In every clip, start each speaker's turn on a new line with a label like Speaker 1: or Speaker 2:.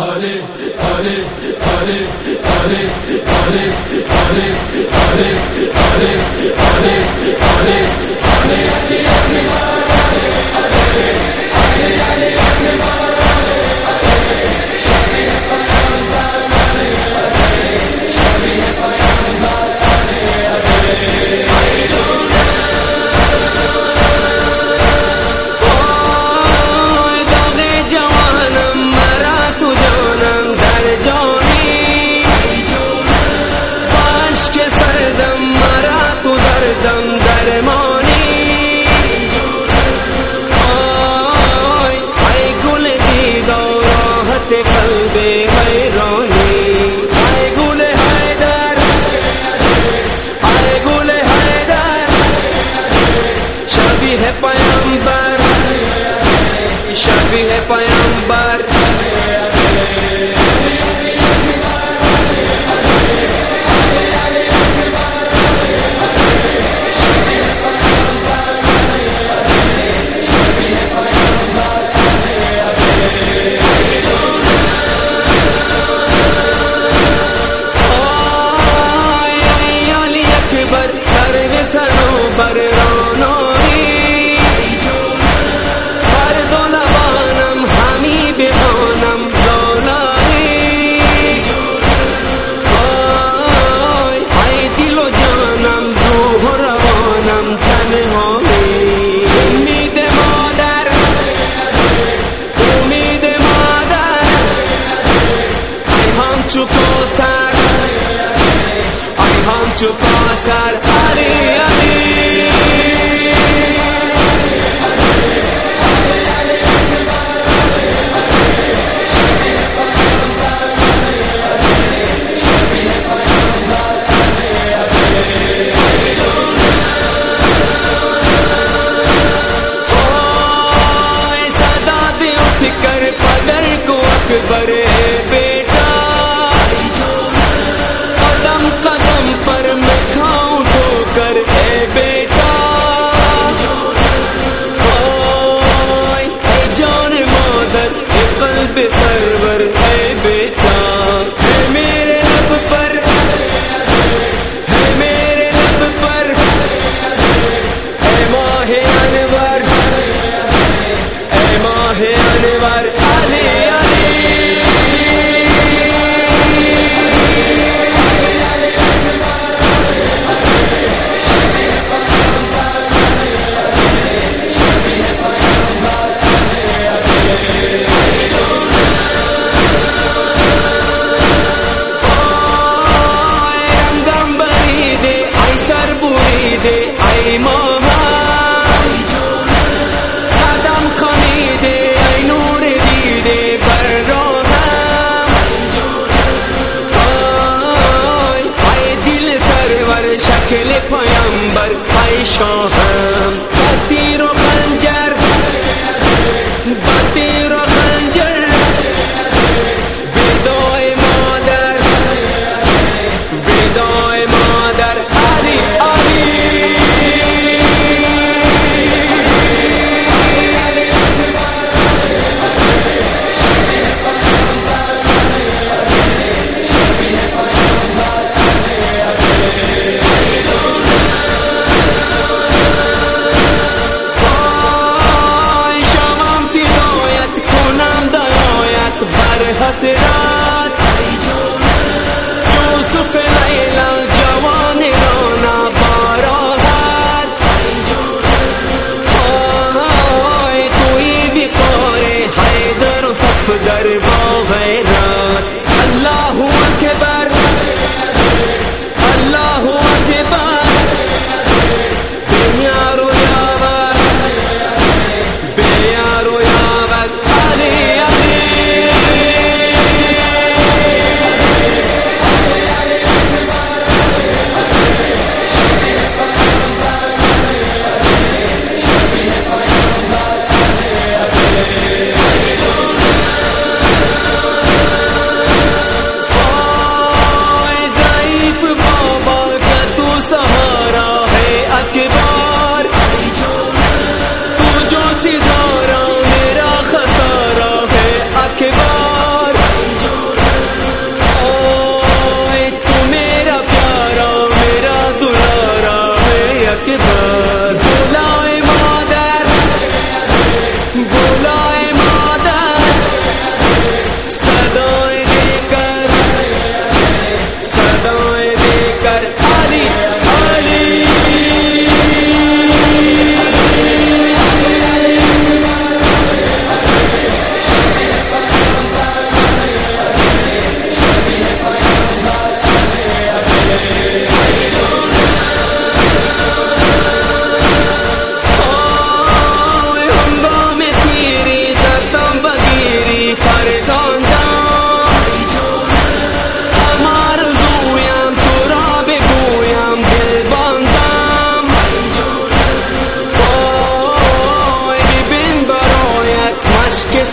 Speaker 1: ارے ارے ارے ارے ارے ارے ارے ارے ارے ارے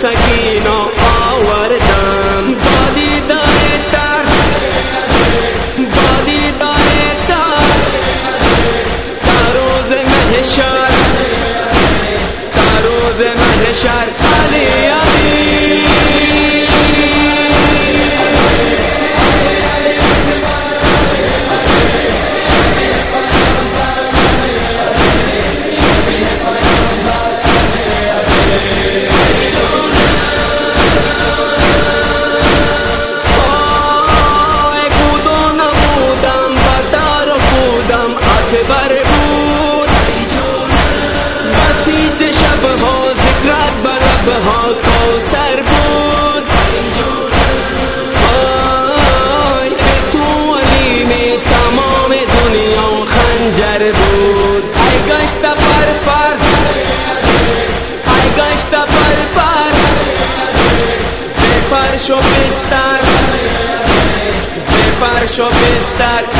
Speaker 2: سکی دور آئی گشتہ پر پار آئی گشتہ پر پار بے فرش و بستر، بے
Speaker 1: فرش و بستر۔